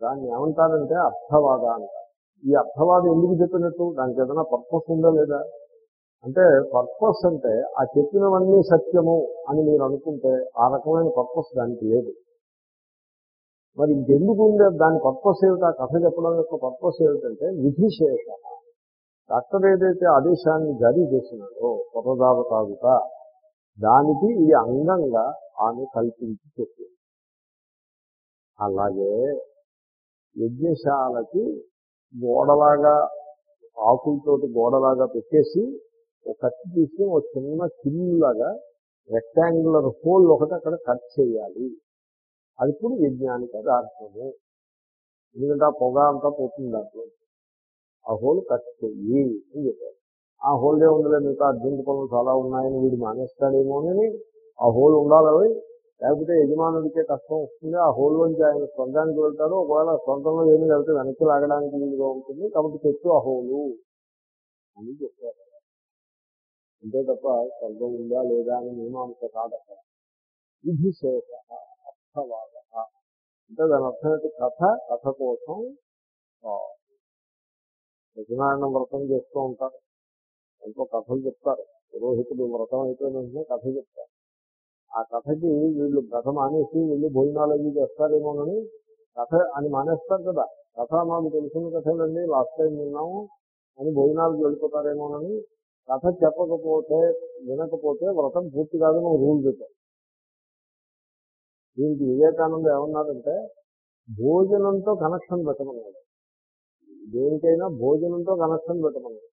దాన్ని ఏమంటారంటే అర్థవాద అంటారు. ఈ అర్థవాదం ఎందుకు చెప్పినట్టు? దానికి ఏదైనా పర్పస్ ఉందా లేదా? అంటే పర్పస్ అంటే ఆ చెప్పినవన్నీ సత్యము అని మీరు అనుకుంటే ఆ రకమైన పర్పస్ దానికి లేదు. మరి ఇంకెందుకు ఉండే దాని పర్పస్ ఏమిటి? ఆ కథ చెప్పడం యొక్క పర్పస్ ఏమిటంటే విధిశేష డాక్టర్ ఏదైతే ఆదేశాన్ని జారీ చేసినాడో పొరదావతాదుట దానికి ఇది అంగంగా ఆమె కల్పించి చెప్పింది అలాగే యజ్ఞశాలకి గోడలాగా ఆకులతోటి గోడలాగా పెట్టేసి ఒక కత్తి తీసి ఒక చిన్న కిల్లులాగా రెక్టాంగులర్ హోల్ ఒకటి అక్కడ కట్ చేయాలి. అది ఇప్పుడు యజ్ఞానికి అది ఎందుకంటే ఆ పొగ అంతా పోతుంది దాంట్లో. ఆ హోల్ కట్ చెయ్యి అని చెప్పారు. ఆ హోల్ ఉందిలే మిగతా అర్జెంట్ పనులు చాలా ఉన్నాయని వీడు మానేస్తాడేమో అని ఆ హోల్ ఉండాలి. లేకపోతే యజమానుడికే కష్టం వస్తుంది. ఆ హోల్ నుంచి ఆయన స్వర్గానికి వెళ్తాడు. ఒకవేళ స్వంతంలో ఏమి వెళ్తే వెనక్కి లాగడానికి వీలుగా ఉంటుంది. కాబట్టి పెట్టు ఆ హోలు అని చెప్పారు. అంతే తప్ప స్వర్గం ఉందా లేదా అని మీమాంస కాదు విధిశేష అర్థవాద అంటే దాని అర్థం కథ కథ కోసం సత్యనారాయణ వ్రతం చేస్తూ ఉంటారు ఎంతో కథలు చెప్తారు. పురోహితుడు వ్రతం అయిపోయిన కథ చెప్తారు ఆ కథకి వీళ్ళు కథ మానేసి వెళ్ళి భోజనాలు అవి చేస్తారేమోనని కథ అని మానేస్తారు కదా. కథ మాకు తెలిసిన కథలండి లాస్ట్ టైం విన్నాము. అని భోజనాలకు వెళ్ళిపోతారేమోనని కథ చెప్పకపోతే వినకపోతే వ్రతం పూర్తి కాదని రూల్ పెట్టారు. దీనికి వివేకానంద ఏమన్నారంటే భోజనంతో కనెక్షన్ పెట్టమన్నాడు. దేనికైనా భోజనంతో కనెక్షన్ పెట్టమన్నాడు.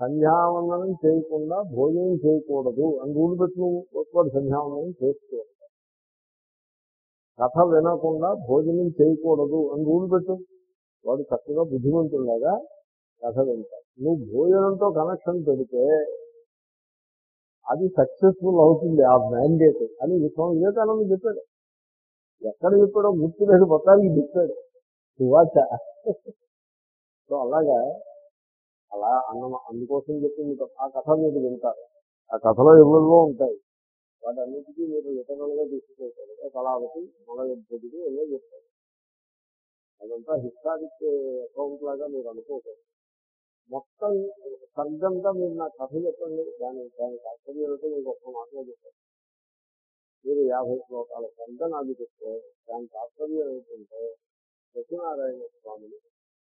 సంధ్యావందనం చేయకుండా భోజనం చేయకూడదు అని రూల్ పెట్టిన సంధ్యావందనం చేసుకోవాలి కథ వినకుండా భోజనం చేయకూడదు అని రూల్ పెట్టు. వాడు చక్కగా బుద్ధిమంతులాగా కథ వింటాడు. నువ్వు భోజనంతో కనెక్షన్ పెడితే అది సక్సెస్ఫుల్ అవుతుంది ఆ మ్యాండేట్ అని విశ్వం వివేకానంద చెప్పాడు. ఎక్కడ చెప్పాడో గుర్తు లేదు మొత్తానికి చెప్పాడు. సువాచ సో అలాగా అలా అన్న అందుకోసం చెప్పింది ఆ కథ మీరు వింటారు. ఆ కథలో ఎవరిలో ఉంటాయి. వాటన్నిటికీ మీరు లిటరల్గా తీసుకుంటారు కళావతి మొదలెంపుడికి ఏదో చెప్తారు. అదంతా హిస్టారిక్ అకౌంట్ లాగా మీరు అనుకోకూడదు. మొత్తం సర్గంతా మీరు నా కథ చెప్పండి. దాని దాని తాత్పర్యాలతో మీకు ఒక్క మాటలో చెప్పారు మీరు యాభై శ్లోకాల సర్గ నాకు చెప్తే దాని తాత్పర్యం ఏంటంటే సత్యనారాయణ స్వామిని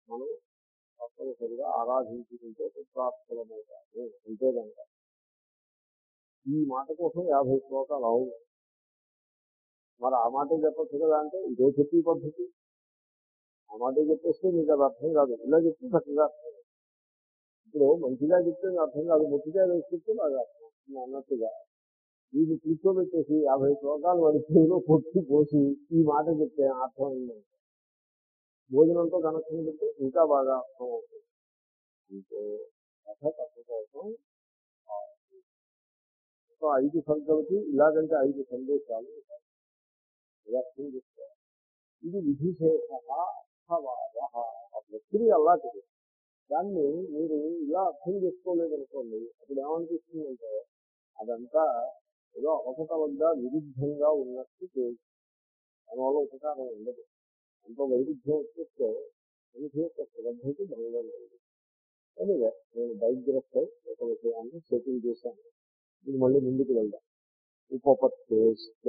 మనం తప్పనిసరిగా ఆరాధించుకుంటే పుత్రాత్మలమవుతాము అంతే కనుక ఈ మాట కోసం యాభై శ్లోకాలు అవును. మరి ఆ మాట చెప్పచ్చు కదా అంటే ఇదే చెప్పి పద్ధతి. ఆ మాట చెప్పేస్తే మీకు అది అర్థం కాదు. ఇలా చెప్తే చక్కగా అర్థం ఇప్పుడు మంచిగా చెప్తే నాకు అర్థం కాదు. ముట్టిగా చెప్తే నాకు అర్థం అన్నట్టుగా వీళ్ళు కూర్చోబెట్టేసి యాభై శ్లోకాలు వాడి పేరు పొట్టి పోసి ఈ మాట చెప్తే అర్థం అయిందంటే భోజనంతో కనెక్షన్ పెడితే ఇంకా బాగా అర్థం అవుతుంది అంటే కథ కథ కోసం ఆ, సో ఐదు సంఖ్యలకి ఇలాగంటే ఐదు సందేశాలు ఉంటాయి. ఇది అర్థం చేసుకోవాలి ఇది విధిశేష అర్థవాద ఆ ప్రక్రియ అలాంటిది దాన్ని మీరు ఇలా అర్థం చేసుకోలేదనుకోండి అప్పుడు ఏమనిపిస్తుందంటే అదంతా ఏదో ఒకట వద్ద విరుద్ధంగా ఉన్నట్టు తెలుసు దానివల్ల ఉపకారం ఉండదు ఎంతో వైరుధ్యం వచ్చేస్తే మనిషి యొక్క శ్రద్ధకి భంగం లేదు అని నేను బైగ్రఫ్ ఒక విషయాన్ని సెటిల్ చేశాను. ఇది మళ్ళీ ముందుకు వెళ్దాం. ఉపపత్తేష్ట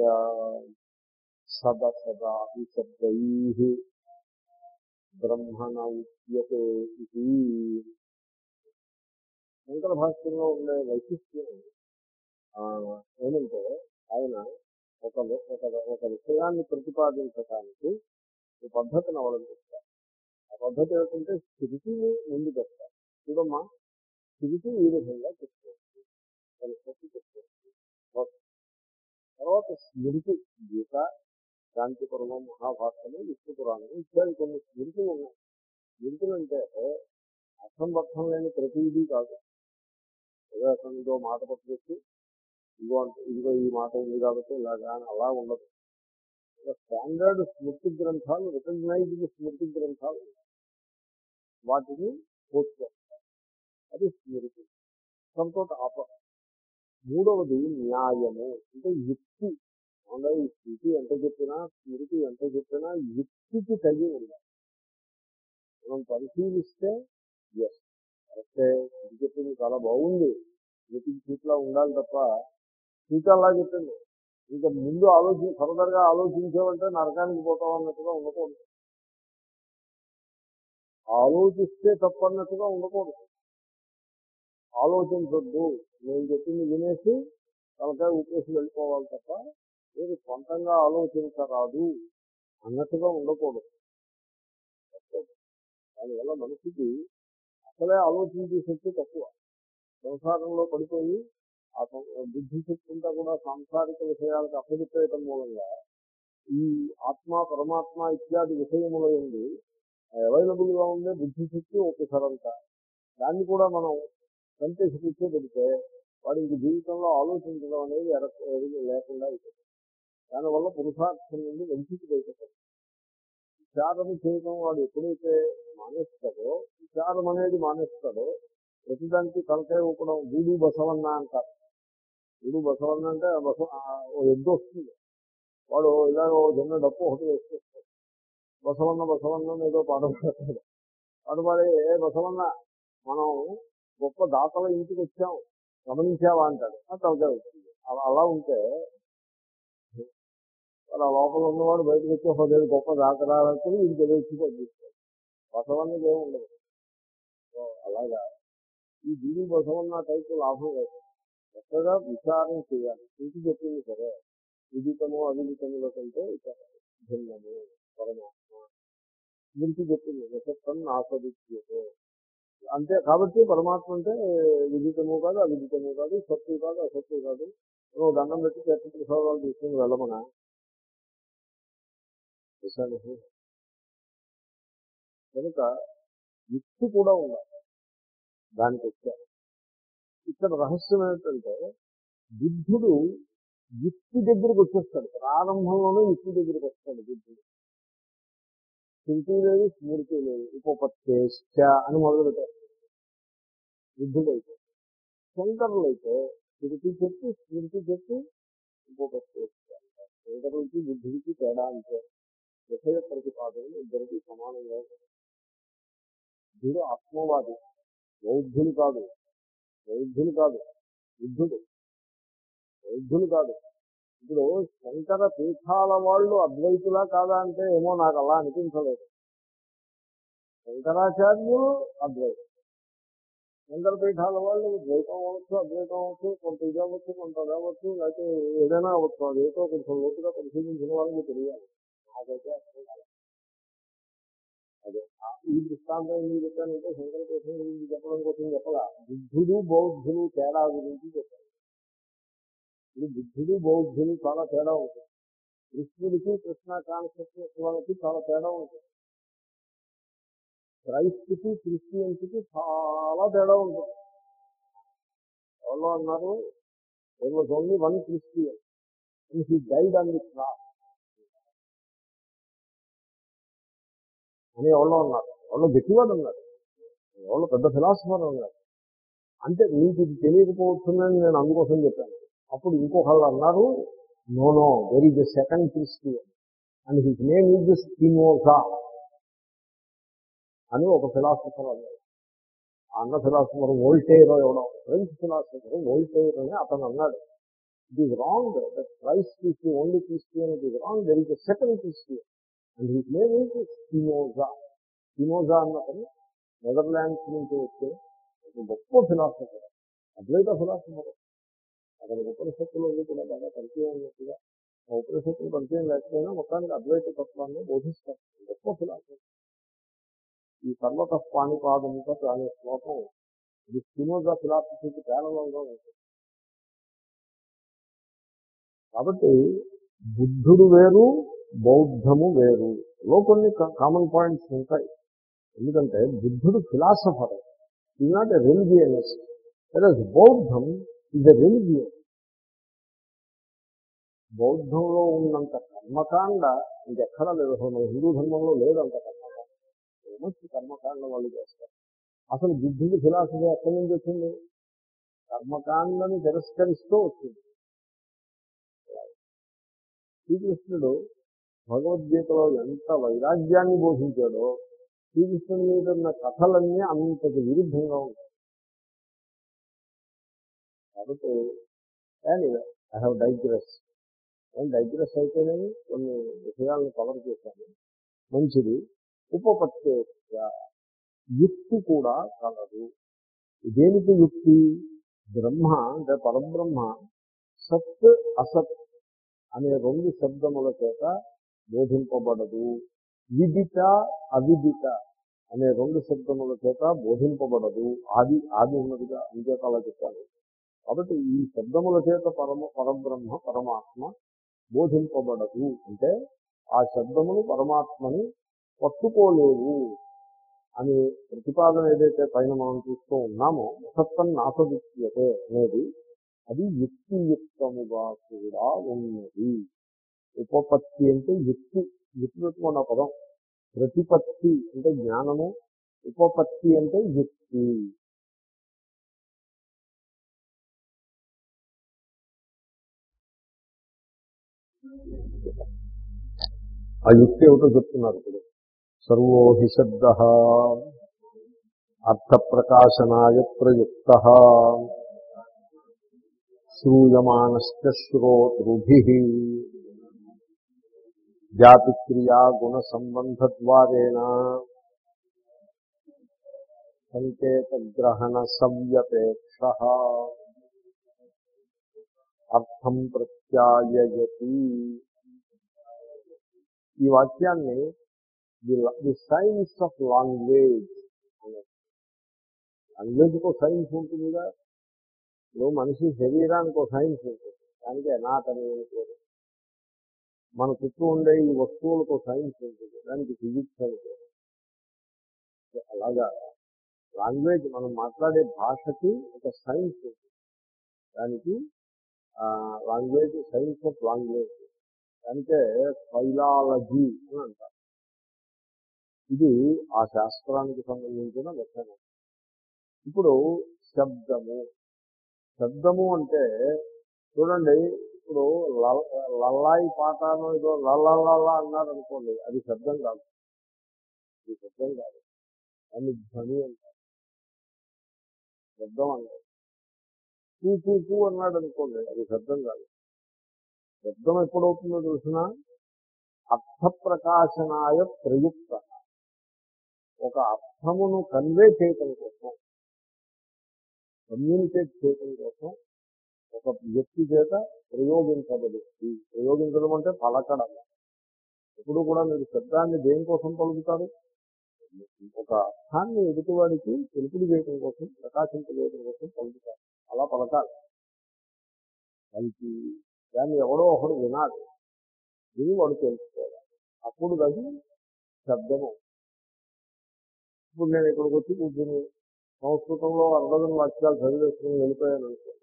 సద సదా శబ్దై బ్రహ్మణ ఉద్యతే ఇది. శంకర భాష్యంలో ఉండే వైశిష్ట్యం ఏమంటే ఆయన ఒక ఒక విషయాన్ని ప్రతిపాదించడానికి పద్ధతిని అవలంబిస్తారు. ఆ పద్ధతి ఏంటంటే స్థితిని ముందు పెడతారు. చూడమ్మా స్థితి ఈ విధంగా చెప్పుకోవచ్చు దాని చెప్పుకోవచ్చు తర్వాత స్మృతి గీత శాంతి పర్వం మహాభారతము విష్ణు పురాణము ఇత్యాది కొన్ని స్మృతులు ఉన్నాయి. స్మృతులు అంటే అసంబద్ధం లేని ప్రతిదీ కాదు. ఏదో అసలు ఇదో మాట పట్టుకొచ్చి ఇదిగో ఇదిగో ఈ మాట ఉంది కాబట్టి ఇలాగా అలా ఉండదు. స్టాండర్డ్ స్మృతి గ్రంథాలు రికగ్నైజ్డ్ స్మృతి గ్రంథాలు వాటిని కోట్ చేస్తారు అది స్మృతి. దాంతో ఆప మూడవది న్యాయము. అంటే యుక్తి. అవునా ఈ స్థితి ఎంత చెప్పినా స్మృతి ఎంత చెప్పినా యుక్తికి తగి ఉండాలి. మనం పరిశీలిస్తే ఎస్ కరెక్టే ఇది చెప్పింది చాలా బాగుంది. యుక్తికి సీట్లా ఉండాలి తప్ప సీట్ అలా చెప్పింది ఇంకా ముందు ఆలోచి ఫర్దర్గా ఆలోచించామంటే నరకానికి పోతాం అన్నట్టుగా ఉండకూడదు. ఆలోచిస్తే తప్పన్నట్టుగా ఉండకూడదు. ఆలోచించొద్దు. నేను చెప్పింది వినేసి తలకాయ ఉపేసి వెళ్ళిపోవాలి తప్ప మీరు సొంతంగా ఆలోచించరాదు అన్నట్టుగా ఉండకూడదు. దానివల్ల మనిషికి అసలే ఆలోచించే శక్తి తక్కువ. సంసారంలో పడిపోయి ఆ సం- బుద్ధి శక్తింతా కూడా సాంసారిక విషయాలకు అప్పగిపోయటం మూలంగా ఈ ఆత్మ పరమాత్మ ఇత్యాది విషయముల ఉంది అవైలబుల్గా ఉండే బుద్ధి శక్తి ఒకసారంత దాన్ని కూడా మనం సంతేష కూర్చో పెడితే వాడికి జీవితంలో ఆలోచించడం అనేది ఎర- లేకుండా అయిపోతుంది. దానివల్ల పురుషార్థం నుండి వంచితులైపోతాడు విచారం చేయడం వాడు ఎప్పుడైతే మానేస్తాడో విచారం అనేది మానేస్తాడో ప్రతిదానికి తలకాయ ఊపడం గూడు బసవన్న అంటారు. ఇప్పుడు బసవన్న అంటే బసవ ఎద్దు వస్తుంది. వాడు ఇలా చిన్న డప్పు ఒకటి వేసుకొస్తాడు. బసవన్న బసవన్న ఏదో పాట పాడతాడు. పాట మరి ఏ బసవన్న మనం గొప్ప దాతల ఇంటికి వచ్చాం. గమనించావా? అంటాడు. తలకాయ వస్తుంది అలా అలా ఉంటే అలా లోపల ఉన్నవాడు బయటకు వచ్చి ఒక గొప్ప గొప్ప రాలంటే ఇంటికి వచ్చి పంపిస్తాడు. బసవన్నది ఏమి ఉండదు. అలాగా. ఈ దీని బసవన్న టైపు లాభం లేదు. చక్కగా విచారం చేయాలి. ఇంటి చెప్పింది సరే. విదితము అవిదితముల కంటే భిన్నము పరమాత్మ. స్మృతి చెప్పింది. నక్షత్రం ఆస్వదించే అంతే కాబట్టి పరమాత్మ అంటే విదితము కాదు అవిదితము కాదు సత్తు కాదు అసత్తు కాదు. నువ్వు దండం పెట్టి చెత్త ప్రసాదాలు తీసుకుని వెళ్ళమనా? కనుక యుక్తి కూడా ఉండాలి. దానికి వచ్చారు. ఇక్కడ రహస్యం ఏంటంటే బుద్ధుడు యుక్తి దగ్గరికి వచ్చేస్తాడు. ప్రారంభంలోనే యుక్తి దగ్గరికి వస్తాడు బుద్ధుడు. స్మృతి లేదు స్మృతి లేదు. ఉపపత్తేష్ట అని మొదలు పెట్టారు బుద్ధుడైతే. శంకరులు అయితే స్మృతి చెప్పి స్మృతి చెప్పి ఉపపత్తేష్ట శంకరులకి బుద్ధుడికి తేడా అంటే విషయ ప్రతిపాదనలు ఇద్దరికి సమానంగా ఉంటాయి. బుద్ధుడు ఆత్మవాది బౌద్ధులు కాదు. బౌద్ధులు కాదు బుద్ధుడు. బౌద్ధులు కాదు. ఇప్పుడు శంకర పీఠాల వాళ్ళు అద్వైతులా కాదా అంటే ఏమో నాకు అలా అనిపించలేదు. శంకరాచార్యులు అద్వైతం శంకర పీఠాల వాళ్ళు ద్వైతం అవ్వచ్చు అద్వైతం అవ్వచ్చు కొంత ఇది అవ్వచ్చు కొంత అది అవ్వచ్చు లేకపోతే ఏదైనా అవ్వచ్చు. అదేతో ఏదో కొంచెం లోతుగా పరిశీలించిన వాళ్ళకి తెలియాలి. నాకైతే అర్థం కాలేదు. అదే. ఈ దృష్టాంతం ఎందుకు చెప్పానంటే శంకర కోసం గురించి చెప్పడం కోసం చెప్పగా బుద్ధుడు బౌద్ధులు తేడా గురించి చెప్పాను ఇది బుద్ధుడు బౌద్ధులు చాలా తేడా ఉంటుంది. కృష్ణుడికి కృష్ణ కాన్షియస్నెస్ వాళ్ళకి చాలా తేడా ఉంటుంది. క్రైస్తుకి క్రిస్టియన్స్కి చాలా తేడా ఉంటుంది. ఎవరో అన్నారు was only one Christian. He died on the cross అని ఎవరో ఉన్నారు. ఎవరో గట్టివాడు ఉన్నారు. ఎవరో పెద్ద ఫిలాసఫర్ ఉన్నారు. అంటే మీకు ఇది తెలియకపోతుందని నేను అందుకోసం చెప్పాను. అప్పుడు ఇంకొకళ్ళు అన్నారు no no very the second Christian and his name is Spinoza అని ఒక ఫిలాసఫర్ అన్నారు. అన్న ఫిలాసఫర్ వోల్టేర్ ఎవడో ఫ్రెంచ్ ఫిలాసఫర్ వోల్టేర్ అని అతను అన్నాడు. It is wrong that Christ is the only Christian it is wrong there is the second Christian and his name is Spinoza Spinoza అన్నతను Netherlands నుంచి వచ్చే ఒక గొప్ప ఫిలాసఫర్ అద్వైత ఫిలాసఫర్ అతని ఉపనిషత్తులో కూడా బాగా పరిచయం ఉన్నట్టుగా ఆ ఉపనిషత్తులు పరిచయం లేకపోయినా మొత్తానికి అద్వైత తత్వాన్ని బోధిస్తారు. గొప్ప ఫిలాసఫర్ ఈ పర్వత పాణిపాదముతో అనే శ్లోకం ఇది స్పినోజా ఫిలాసఫీకి పేరలంగా ఉంటుంది కాబట్టి బుద్ధుడు వేరు బౌద్ధము వేరు. లో కొన్ని కామన్ పాయింట్స్ ఉంటాయి. ఎందుకంటే బుద్ధుడు ఫిలాసఫర్ ఈజ్ నాట్ ఎ బౌద్ధం ఈజ్ ఎ రిలిజియన్ బౌద్ధంలో ఉన్నంత కర్మకాండ ఇంకెక్కడా లేదు. అసలు మన హిందూ ధర్మంలో లేదంత కర్మకాండ. కర్మకాండ వాళ్ళు చేస్తారు? అసలు బుద్ధుడి ఫిలాసఫీ ఎక్కడి నుంచి వచ్చింది? కర్మకాండని తిరస్కరిస్తూ వచ్చింది. శ్రీకృష్ణుడు భగవద్గీతలో ఎంత వైరాగ్యాన్ని బోధించాడో శ్రీకృష్ణుడి మీద ఉన్న కథలన్నీ అంతకు విరుద్ధంగా ఉంటాయి. కాబట్టి ఐ హ్యావ్ డైగ్రెస్ నేను డైగ్రెస్ అయితేనేమి కొన్ని విషయాలను కవర్ చేశాను. మంచిది. ఉపపత్తి యుక్తి కూడా కలదు. దేనికి యుక్తి? బ్రహ్మ అంటే పరబ్రహ్మ. సత్ అసత్ అనే రెండు శబ్దముల చేత బోధింపబడదు. విదిత అవిదిత అనే రెండు శబ్దముల చేత బోధింపబడదు. ఆది ఆది ఉన్నదిగా అంచేత అలా చెప్పారు. కాబట్టి ఈ శబ్దముల చేత పరమ పరబ్రహ్మ పరమాత్మ బోధింపబడదు. అంటే ఆ శబ్దములు పరమాత్మని పట్టుకోలేవు అని ప్రతిపాదన ఏదైతే పైన మనం చూస్తూ ఉన్నామో సత్తం నాసదిత్యతే అనేది అది యుక్తియుక్తముగా కూడా ఉన్నది. ఉపపత్తి అంటే యుక్తి. యుక్తి పెట్టుకున్న పదం. ప్రతిపత్తి అంటే జ్ఞానము. ఉపపత్తి అంటే యుక్తి. ఆ యుక్తి ఏమిటో చెప్తున్నారు ఇప్పుడు. సర్వో హి శబ్ద. అర్థ ప్రకాశనాయ ప్రయుక్త. శ్రూయమానశ్చ శ్రోతృభి. జాతిక్రియా గుణ సంబంధద్వారేణ సంకేతగ్రహణ సంవ్యపేక్ష అర్థం ప్రత్యాయయతి ఈ వాక్యాన్ని ది సైన్స్ ఆఫ్ లాంగ్వేజ్ లాంగ్వేజ్కి ఒక సైన్స్ ఉంటుందిగా ఇప్పుడు మనిషి శరీరానికి ఒక సైన్స్ ఉంటుంది. దానికి ఎనాటమీ అని పేరు మన చుట్టూ ఉండే ఈ వస్తువులకు సైన్స్ ఉంటుంది. దానికి ఫిజిక్స్ అని అలాగా లాంగ్వేజ్ మనం మాట్లాడే భాషకి ఒక సైన్స్ ఉంటుంది. దానికి లాంగ్వేజ్ సైన్స్ ఆఫ్ లాంగ్వేజ్ అంటే ఫైలాలజీ అని అంటారు. ఇది ఆ శాస్త్రానికి సంబంధించిన లక్షణం. ఇప్పుడు శబ్దము. శబ్దము అంటే చూడండి ఇప్పుడు లల్లాయి పాఠాను ఏదో లల్లల్లా అన్నారు అనుకోండి అది శబ్దం కాదు. అది శబ్దం కాదు. దాన్ని ధ్వని అంటారు. శబ్దం అన్నారు పూ పూ పూ అన్నాడు అనుకోండి అది శబ్దం కాదు. శబ్దం ఎప్పుడవుతుందో తెలిసిన? అర్థ ప్రకాశనాయ ప్రయుక్త. ఒక అర్థమును కన్వే చేయటం కోసం కమ్యూనికేట్ చేయటం కోసం ఒక వ్యక్తి చేత ప్రయోగించబడుతుంది ప్రయోగించడం అంటే పలకడం. ఎప్పుడు కూడా మీరు శబ్దాన్ని దేనికోసం పలుకుతారు? ఒక అర్థాన్ని ఎదుటివాడికి తెలుపుడు చేయడం కోసం ప్రకాశింపజేయడం కోసం పలుకుతారు. అలా పలకాలి. పలికి దాన్ని ఎవడో ఒకడు వినాలి. విని వాడు తెలుసుకోవాలి. అప్పుడు అది శబ్దము. ఇప్పుడు నేను ఇక్కడికి వచ్చి కూర్చుని సంస్కృతంలో అర్ధం వాక్యాలు చదివేసుకుని వెళ్ళిపోయాను అనుకో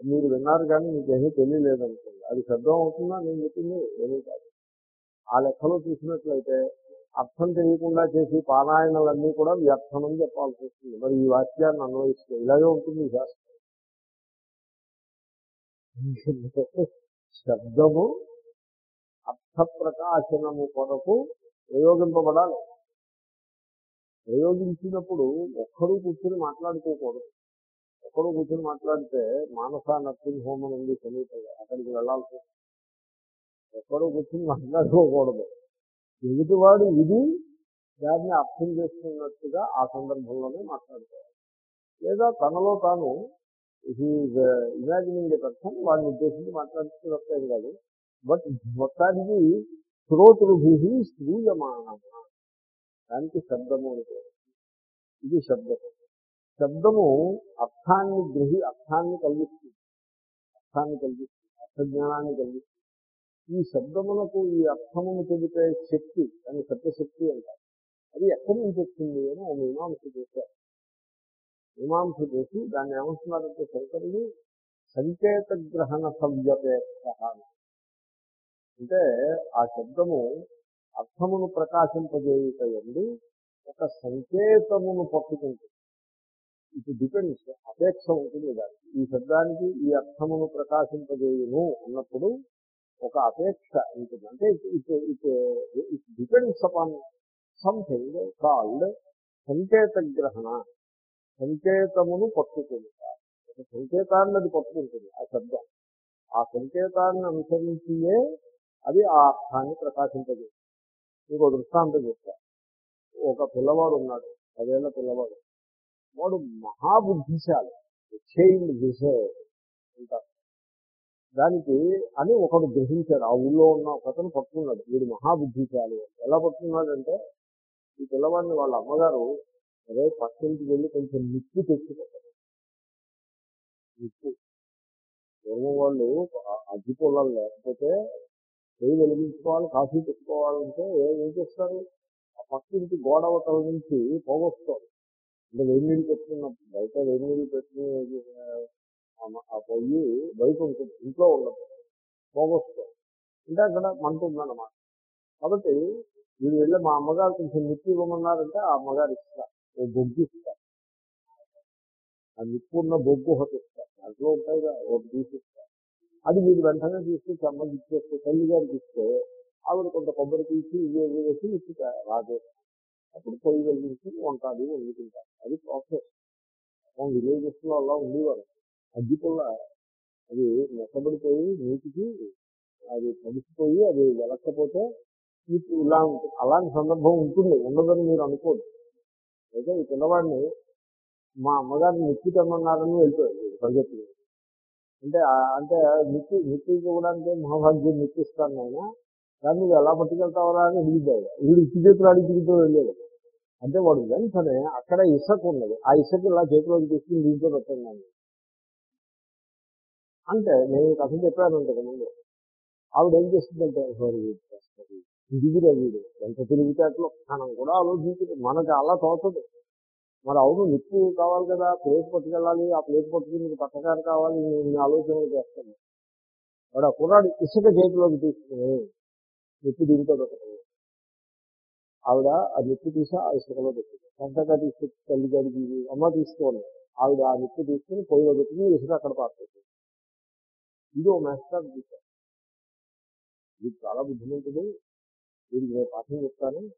మీరు విన్నారు కానీ మీకేమీ తెలియలేదనుకోండి. అది శబ్దం అవుతుందా? నేను చెప్పింది ఏమీ కాదు. ఆ లెక్కలో చూసినట్లయితే అర్థం తెలియకుండా చేసి పారాయణలన్నీ కూడా వ్యర్థమని చెప్పాల్సి వస్తుంది. మరి ఈ వాక్యాన్ని అన్వయిస్తే ఇలాగే ఉంటుంది శాస్త్రం. శబ్దము అర్థ ప్రకాశనము కొరకు ప్రయోగింపబడాలి. ప్రయోగించినప్పుడు ఒక్కరూ కూర్చొని మాట్లాడుకోకూడదు. ఎక్కడో కూర్చొని మాట్లాడితే మానస నర్సింగ్ హోమ్ అని ఉంది సమీపంలో. అక్కడికి వెళ్ళాల్సి ఎక్కడో కూర్చొని మాట్లాడుకోకూడదు. ఎదుటివాడు ఇది దాన్ని అర్థం చేసుకున్నట్టుగా ఆ సందర్భంలోనే మాట్లాడుకోవాలి. లేదా తనలో తాను హీజ్ ఇమాజినింగ్ ఏ పర్సన్ వాడిని ఉద్దేశించి మాట్లాడుతున్నట్లేదు కాదు. బట్ మొత్తానికి శ్రోతృభి శ్రూయమాన. దానికి శబ్దము అని ఇది శబ్దము. శబ్దము అర్థాన్ని గ్రహి అర్థాన్ని కలిగిస్తుంది. అర్థాన్ని కలిగిస్తుంది. అర్థజ్ఞానాన్ని కలిగిస్తుంది. ఈ శబ్దమునకు ఈ అర్థమును చెబితే శక్తి దాని సత్యశక్తి అంటారు. అది ఎక్కడి నుంచి వచ్చింది అని ఆయన మీమాంస చేశారు మీమాంస చేసి దాన్ని ఏమంటున్నారంటే శంకరుడు సంకేత గ్రహణ సవ్యపేక్ష అంటే ఆ శబ్దము అర్థమును ప్రకాశింపజేయుటండి ఒక సంకేతమును పట్టుకుంటుంది. It depends. అపేక్ష ఉంటుంది దానికి ఈ శబ్దానికి ఈ అర్థమును ప్రకాశింపజేయును అన్నప్పుడు ఒక అపేక్ష ఉంటుంది. అంటే it it it depends upon something called సంకేత గ్రహణ సంకేతమును పట్టుకుంట ఒక సంకేతాన్ని అది పట్టుకుంటుంది ఆ శబ్దం. ఆ సంకేతాన్ని అనుసరించియే అది ఆ అర్థాన్ని ప్రకాశింపజేస్తుంది. మీకు దృష్టాంతం చెప్తా. ఒక పిల్లవాడు ఉన్నాడు పదేళ్ళ పిల్లవాడు. వాడు మహాబుద్ధిశాలి. చైల్డ్ విజయ్ అంటారు దానికి అని ఒకడు గ్రహించాడు. ఆ ఊళ్ళో ఉన్న ఒకతను పట్టుకున్నాడు. వీడు మహాబుద్ధిశాలి. ఎలా పట్టుకున్నాడంటే ఈ పిల్లవాడిని వాళ్ళ అమ్మగారు అదే పక్కింటికి వెళ్ళి కొంచెం నిప్పు తెచ్చుకుంటారు. నిప్పు. పూర్వం వాళ్ళు ఆ అగ్గి పొలాలు లేకపోతే చేయి వెలిగించుకోవాలి కాఫీ పెట్టుకోవాలంటే ఏం చేస్తారు? ఆ పక్కింటి గోడవతల నుంచి పోగొస్తారు అంటే వేడి నీళ్ళు పెట్టుకున్నప్పుడు బయట వేడి నీళ్ళు పెట్టుకుని ఆ ఆ పొయ్యి బయట ఉంటుంది. ఇంట్లో ఉండదు. పోగొస్తారు అంటే అక్కడ మంట ఉందన్నమాట. కాబట్టి మీరు వెళ్ళి మా అమ్మగారు కొంచెం నిప్పు ఇవ్వమన్నారంటే ఆ అమ్మగారు ఇస్తారు ఓ బొగ్గు ఇస్తారు ఆ నిప్పు ఉన్న బొగ్గు ఒకటి ఇస్తారు దాంట్లో ఉంటాయి కదా ఒకటి తీసిస్తారు అది మీరు వెంటనే తీసుకొచ్చి అమ్మకి ఇచ్చేస్తే తల్లి గారికి ఇస్తే ఆవిడ కొంత కొబ్బరి తీసి ఇవి వేసి ఇచ్చి రాదు. అప్పుడు పొయ్యి వెలిగించి వంటాలి వండుకుంటారు. అది ప్రాసెస్ విలేజెస్లో అలా ఉండేవారు. అగ్గిపుల్ల అది మెత్తబడిపోయి నీటికి అది తడిసిపోయి అది వెలక్కపోతే మీకు ఇలా ఉంటుంది అలాంటి సందర్భం ఉంటుంది. ఉండదని మీరు అనుకోదు అయితే ఈ పిల్లవాడిని మా అమ్మగారు నిక్కి తెమ్మన్నారని వెళ్ళిపోయాడు పరిగెత్తుకుని అంటే అంటే నిక్కి నిక్కి ఇవ్వడానికి మహాభాగ్యం నిక్కిస్తాను ఆయన దాన్ని నువ్వు ఎలా పట్టుకెళ్తావరా అని అడిగిద్దాడు వీడు ఇచ్చి చేతులు అడిగి తిరుగుతూ వెళ్ళాడు అంటే వాడు వెంటనే అక్కడ ఇసక ఉన్నది. ఆ ఇసక ఇలా చేతిలోకి తీసుకుని దీంట్లో పెట్టండి. అంటే నేను కథ చెప్పాను ఇంతకు ముందు. ఆవిడ ఏం చేస్తుందంటే సారీ చేస్తుంది. దిగురా వీడు ఎంత తెలివితేటలో మనం కూడా ఆలోచించదు. మనకు అలా తోచదు. మరి అవును నిప్పు కావాలి కదా ప్లేట్ పట్టుకెళ్ళాలి ఆ ప్లేట్ పట్టుకుని నీకు పట్టకారు కావాలి నేను ఆలోచనలు చేస్తాను. వాడు ఆ కుర్రాడు ఇసుక చేతిలోకి తీసుకుని నిప్పు దీంతో పెట్టడం. ఆవిడ ఆ నిప్పు తీసి ఆ ఇసుకలో పెట్టింది. సంతగా తీసుకు తల్లి గడికి అమ్మ తీసుకోండి ఆవిడ ఆ నిప్పు తీసుకుని పొయ్యిలో పెట్టుకుని ఇసుక అక్కడ పాడుతుంది ఇది ఓ మాస్టర్ దిశ ఇది చాలా బుద్ధిమంతుడు. దీనికి నేను పాఠం చెప్తాను.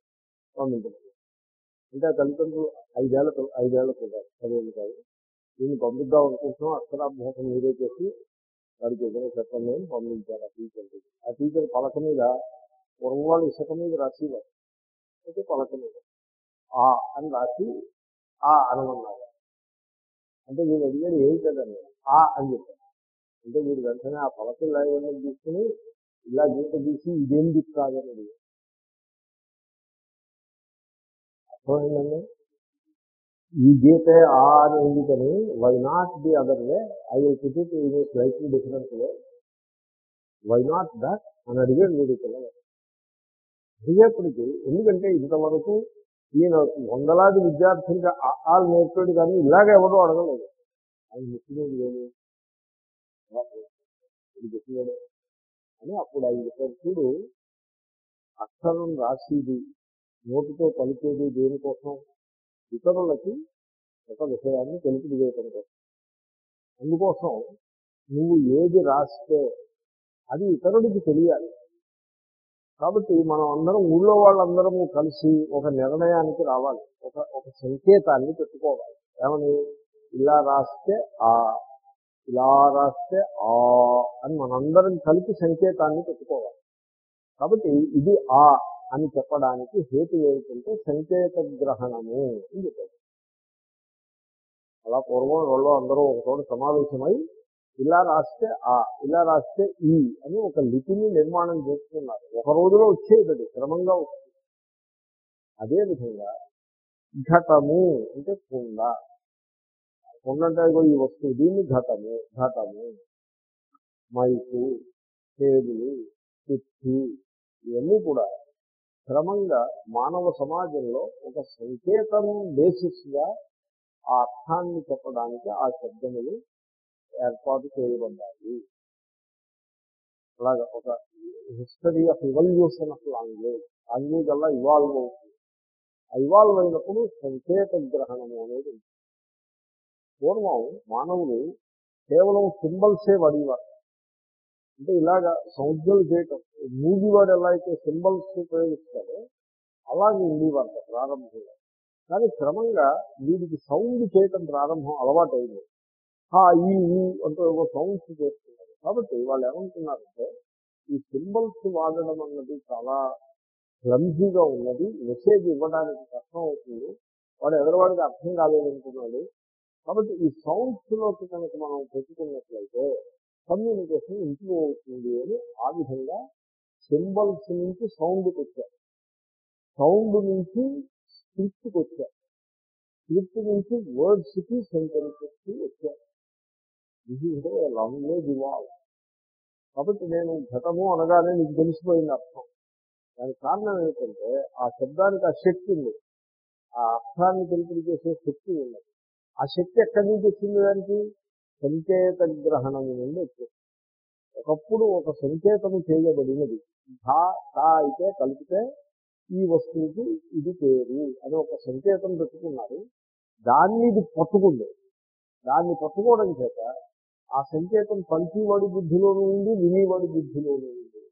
పంపించండి. అంటే ఆ తల్లిదండ్రులు ఐదేళ్ళ పిల్ల- ఐదేళ్ళ పిల్లలు చదివేది కాదు. దీన్ని పంపిద్దాం అనుకుంటున్నాం. అక్షరాభ్యాసం మీరే చేసి వాడికి ఏదైనా చెప్పండి అని పంపించారు ఆ టీచర్ ఆ టీచర్ పలక మీద పూర్వం వాళ్ళు ఇసుక మీద రాసేవారు. అయితే పలక ఆ అని రాసి ఆ అనమన్నారు అంటే మీరు అడిగాడు ఏం కదండి ఆ అని చెప్పారు అంటే మీరు వెంటనే ఆ పలకలు లాగని తీసుకుని ఇలా గీత తీసి ఇదేం దిక్కు కాదని అడిగాడు. అర్థమైందండి? ఈ గీత ఆ అని ఎందుకని why not the other way I will put it in slightly different way why not that అని అడిగాడు మీరు పిల్లలు అడిగేప్పటికీ ఎందుకంటే ఇంతవరకు ఈయన వందలాది విద్యార్థులకి ఆలు నేర్పాడు కానీ ఇలాగ ఎవరూ అడగలేదు. ఆయన ముఖ్యమైన లేదు ఇది అని అప్పుడు ఆయన చెప్పారు అక్షరం రాసేది నోటితో పలికేది దేనికోసం? ఇతరులకి ఒక విషయాన్ని తెలుపు చేయటం కోసం. అందుకోసం నువ్వు ఏది రాస్తే అది ఇతరుడికి తెలియాలి. కాబట్టి మనం అందరం ఊళ్ళో వాళ్ళందరము కలిసి ఒక నిర్ణయానికి రావాలి. ఒక ఒక సంకేతాన్ని పెట్టుకోవాలి. ఏమని? ఇలా రాస్తే ఆ ఇలా రాస్తే ఆ అని మనందరం కలిపి సంకేతాన్ని పెట్టుకోవాలి. కాబట్టి ఇది ఆ అని చెప్పడానికి హేతు ఏమిటంటే సంకేత గ్రహణము అని చెప్పారు. అలా పూర్వం వాళ్ళు అందరూ ఒకచోట సమావేశమై ఇలా రాస్తే ఆ ఇలా రాస్తే ఈ అని ఒక లిపిని నిర్మాణం చేస్తున్నారు. ఒక రోజులో వచ్చేది అది క్రమంగా వస్తుంది. అదేవిధంగా ఘటము అంటే కుండ. కుండ ఈ వస్తువు దీన్ని ఘటము ఘటము. మైకు చేదులు కుర్చీ ఇవన్నీ కూడా క్రమంగా మానవ సమాజంలో ఒక సంకేతం బేసిస్గా ఆ అర్థాన్ని చెప్పడానికి ఆ శబ్దములు ఏర్పాటు చేయబడ్డాయి. అలాగా ఒక history of evolution of language language అలా ఇవాల్వ్ అవుతుంది. ఇవాల్వ్ అయినప్పుడు సంకేత గ్రహణము అనేది ఉంటుంది. పూర్వం మానవులు కేవలం సింబల్సే వాడేవారు. అంటే ఇలాగా సంజ్ఞలు చేయటం మూగివాడు ఎలా అయితే సింబల్స్ ఉపయోగిస్తారో అలాగే ఉండేవారు ప్రారంభంలో. కానీ క్రమంగా వీడికి సౌండ్ చేయటం ప్రారంభం అలవాటైంది. ఆ ఈ ఈ అంటూ ఏవో సౌండ్స్ చేస్తున్నారు. కాబట్టి వాళ్ళు ఏమంటున్నారంటే ఈ సింబల్స్ వాడడం అన్నది చాలా క్లమ్జీగా ఉన్నది. మెసేజ్ ఇవ్వడానికి కష్టం అవుతుంది. వాడు ఎదరవాడికి అర్థం కాలేదనుకున్నాడు కాబట్టి ఈ సౌండ్స్లోకి కనుక మనం పెట్టుకున్నట్లయితే కమ్యూనికేషన్ ఇంప్రూవ్ అవుతుంది అని ఆ విధంగా సింబల్స్ నుంచి సౌండ్కి వచ్చారు సౌండ్ నుంచి స్క్రిప్ట్కి వచ్చారు స్క్రిప్ట్ నుంచి వర్డ్స్కి సెంటెన్సెస్కి వచ్చారు బిజీ ఉంటే లాంగ్వేజ్ ఇవాల్వ్ కాబట్టి నేను ఘటము అనగానే నీకు తెలిసిపోయింది అర్థం. దానికి కారణం ఏంటంటే ఆ శబ్దానికి ఆ శక్తి ఉంది. ఆ అర్థాన్ని తెలిపి చేసే శక్తి ఉన్నది ఆ శక్తి ఎక్కడి నుంచి వచ్చింది దానికి? సంకేత గ్రహణము నుండి వచ్చింది. ఒకప్పుడు ఒక సంకేతము చేయబడినది. ధా తా అయితే కలిపితే ఈ వస్తువుకి ఇది పేరు అని ఒక సంకేతం పెట్టుకున్నారు. దాన్ని ఇది పట్టుకుంది. దాన్ని పట్టుకోవడం చేత ఆ సంకేతం పలికివాడి బుద్ధిలోనూ ఉంది వినేవాడి బుద్ధిలోనూ ఉంది.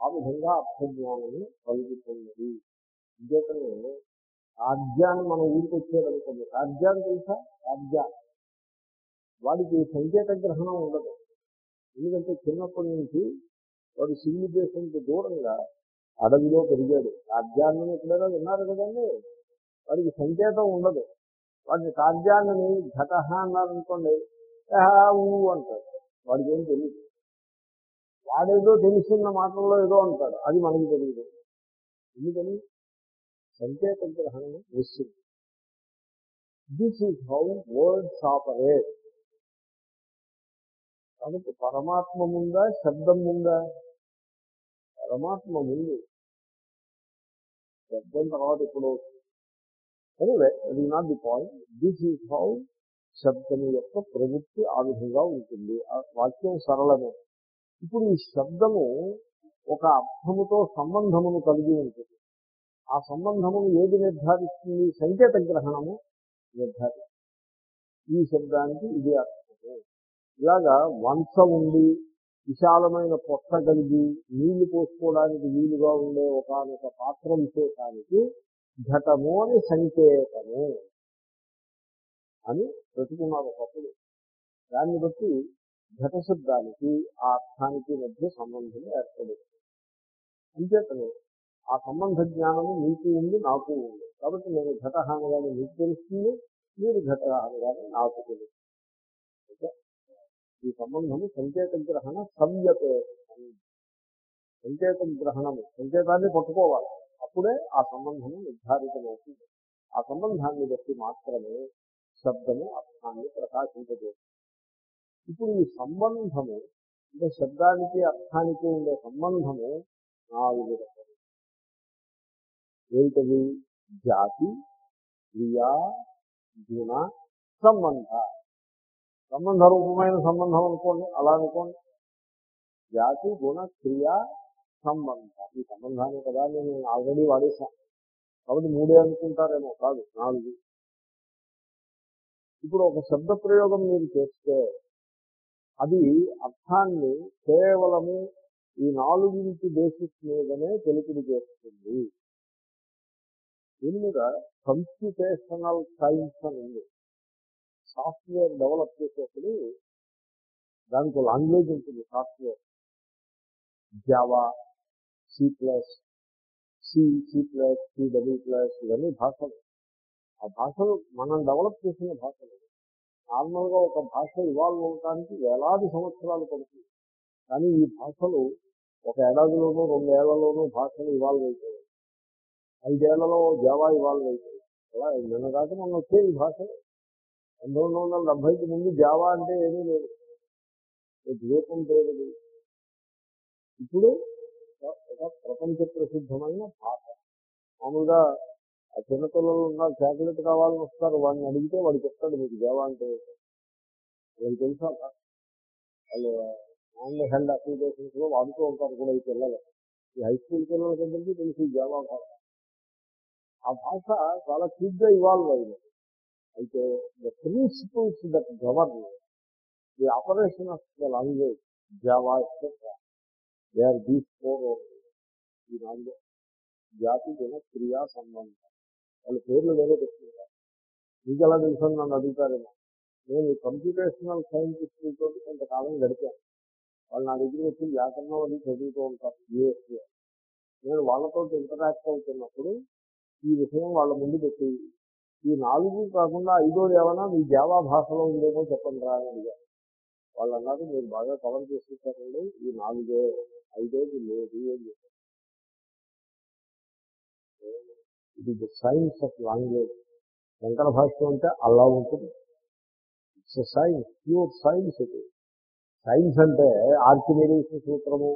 ఆ విధంగా అర్థజ్ఞానము కలుగుతున్నది. ఇంకేతనే రాజ్యాన్ని మనం ఊరికి వచ్చేదనుకోండి రాజ్యాన్ని తెలుసా? రాజ్య. వాడికి సంకేత గ్రహణం ఉండదు. ఎందుకంటే చిన్నప్పటి నుంచి వాడు సివిలైజేషన్కి దూరంగా అడవిలో పెరిగాడు. రాజ్యాన్ని ఎప్పుడైనా విన్నారు కదండి? వాడికి సంకేతం ఉండదు. వాడిని రాజ్యాన్ని ఘట అన్నారనుకోండి ఊ అంటాడు. వాడికి ఏం తెలియదు వాడేదో తెలుసున్న మాటల్లో ఏదో అంటాడు. అది మనకి తెలియదు ఎందుకని? సంకేత గ్రహణం నిశ్చితం. This is how words operate కాబట్టి పరమాత్మ ముందా శబ్దం ముందా? పరమాత్మ ముందు. శబ్దం తర్వాత ఇప్పుడు ఎనివే అది not the point this is how శబ్దం యొక్క ప్రవృత్తి ఆ విధంగా ఉంటుంది. ఆ వాక్యం సరళమే. ఇప్పుడు ఈ శబ్దము ఒక అర్థముతో సంబంధమును కలిగి ఉంటుంది. ఆ సంబంధమును ఏది నిర్ధారిస్తుంది? సంకేత గ్రహణము నిర్ధారిస్తుంది. ఈ శబ్దానికి ఇది అర్థము. ఇలాగా వంశ ఉండి విశాలమైన పొట్ట కలిగి నీళ్ళు పోసుకోవడానికి వీలుగా ఉండే ఒకనొక పాత్ర విశేషానికి ఘటము అని సంకేతము. అని పెట్టుకున్నారు ఒకప్పుడు. దాన్ని బట్టి ఘట శబ్దానికి ఆ అర్థానికి మధ్య సంబంధం ఏర్పడింది. అంచేతనే ఆ సంబంధ జ్ఞానము మీకు ఉంది నాకు ఉంది. కాబట్టి నేను ఘట అనగానే మీకు తెలుస్తుంది మీరు ఘట అనగానే నాకు తెలుస్తుంది. ఓకే? ఈ సంబంధము సంకేత గ్రహణ సంయపేతం సంకేత గ్రహణము సంకేతాన్ని పట్టుకోవాలి. అప్పుడే ఆ సంబంధము నిర్ధారితమవుతుంది. ఆ సంబంధాన్ని బట్టి మాత్రమే శబ్దము అర్థాన్ని ప్రకాశింపజేస్తుంది. ఇప్పుడు ఈ సంబంధము అంటే శబ్దానికి అర్థానికి ఉండే సంబంధము నాలుగు రకాలు. ఏంటది? జాతి క్రియా గుణ సంబంధ. సంబంధ రూపమైన సంబంధం అనుకోండి అలా అనుకోండి. జాతి గుణ క్రియ సంబంధ. ఈ సంబంధాన్ని కదా నేను ఆల్రెడీ వాడేశాను కాబట్టి మూడే అనుకుంటారేమో కాదు నాలుగు. ఇప్పుడు ఒక శబ్ద ప్రయోగం మీరు చేస్తే అది అర్థాన్ని కేవలము ఈ నాలుగింటి బేసిస్ మీదనే తెలుపుడు చేస్తుంది. దీని మీద కంప్యూటేషనల్ సైన్స్ అని ఉంది. సాఫ్ట్వేర్ డెవలప్ చేసేప్పుడు దానికి లాంగ్వేజ్ ఉంటుంది software. Java C plus C C plus C W plus ఇవన్నీ భాషలు. ఆ భాషలు మనం డెవలప్ చేసిన భాషలు నార్మల్గా ఒక భాష ఇవాల్వ్ అవడానికి వేలాది సంవత్సరాలు పడుతుంది. కానీ ఈ భాషలు ఒక ఏడాదిలోనూ రెండు ఏళ్ళలోనూ భాషలు ఇవాల్వ్ అయిపోయాయి. ఐదేళ్ళలో జావా ఇవాల్వ్ అవుతాయి అలా నిన్న కాక మనం వచ్చే ఈ భాష. పంతొమ్మిది వందల డెబ్బైకి ముందు జావా అంటే ఏమీ లేదు. ద్వీపం పేరు ఇప్పుడు ఒక ప్రపంచ ప్రసిద్ధమైన భాష. మామూలుగా ఆ చిన్నపిల్లలు ఉన్నారు చాక్లెట్ కావాలని వస్తారు. వాడిని అడిగితే వాడు చెప్తాడు మీకు దేవా అంటే వాళ్ళు తెలుసా? వాళ్ళు హ్యాండ్ హెల్డ్ అప్లికేషన్స్లో వాడుతూ ఉంటారు కూడా ఈ పిల్లలు. ఈ హై స్కూల్ పిల్లలకి తెలుసు ఈ జావా భాష. ఆ భాష చాలా క్విక్గా ఇవాల్వ్ అయింది. అయితే the principles that govern the operation of the language Java etcetera they are these four ఈ నాలుగు జాతి జన క్రియా సంబంధం. వాళ్ళ పేర్లు వేరే పెట్టుకుంటారు మీకు ఎలా తెలుసు నన్ను అడుగుతారేమో. నేను కంప్యూటేషనల్ కంప్యూటేషనల్ సైంటిస్టులతో కొంతకాలం గడిపాను. వాళ్ళు నా దగ్గర వచ్చి వ్యాకరణం అది చదువుతూ ఉంటారు యూఎస్లో నేను వాళ్ళతో ఇంటరాక్ట్ అవుతున్నప్పుడు ఈ విషయం వాళ్ళ ముందు పెట్టి ఈ నాలుగు కాకుండా ఐదో ఏమైనా మీ జావా భాషలో ఉందేమో చెప్పండి రా అని అడిగారు వాళ్ళు అన్నారు మీరు బాగా కవర్ చేసుకుంటారండి ఈ నాలుగే ఐదేది లేదు అని చెప్పారు. It is the science of language Shankara భాష్యం అంటే అలా ఉంటుంది. ఇట్స్ సైన్స్ ప్యూర్ సైన్స్ ఇది. సైన్స్ అంటే ఆర్కిమెడిక్స్ సూత్రము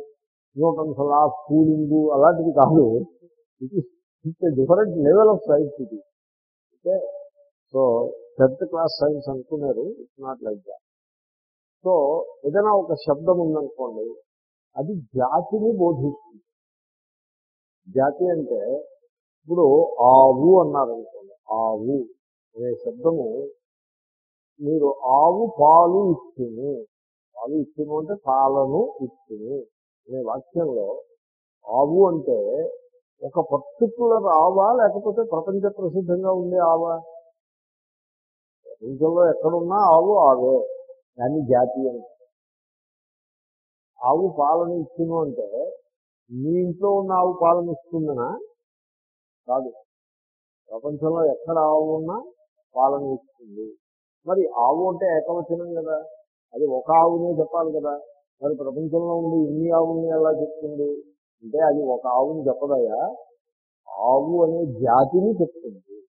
న్యూటన్స్ లా కూలింగ్ అలాంటిది కాదు. It it's different level of science ఇది. Okay so tenth class science అనుకున్నారు. It's not like that so ఏదైనా ఒక శబ్దం ఉందనుకోండి అది జాతిని బోధిస్తుంది. జాతి అంటే ఇప్పుడు ఆవు అన్నారనుకోండి ఆవు అనే శబ్దము మీరు ఆవు పాలు ఇచ్చును పాలు ఇచ్చును అంటే పాలను ఇచ్చును అనే వాక్యంలో ఆవు అంటే ఒక పర్టికులర్ ఆవా లేకపోతే ప్రపంచ ప్రసిద్ధంగా ఉండే ఆవా? ప్రపంచంలో ఎక్కడున్నా ఆవు ఆవే దాన్ని జాతి అంటే ఆవు పాలను ఇచ్చును అంటే మీ ఇంట్లో ఉన్న ఆవు పాలను ఇస్తుందనా? కాదు. ప్రపంచంలో ఎక్కడ ఆవు ఉన్నా పాలను ఇస్తుంది. మరి ఆవు అంటే ఏకవచనం కదా. అది ఒక ఆవునే చెప్పాలి కదా. మరి ప్రపంచంలో ఉండి ఇన్ని ఆవుని ఎలా చెప్తుంది? అంటే అది ఒక ఆవుని చెప్పదయా? ఆవు అనే జాతిని చెప్తుంది.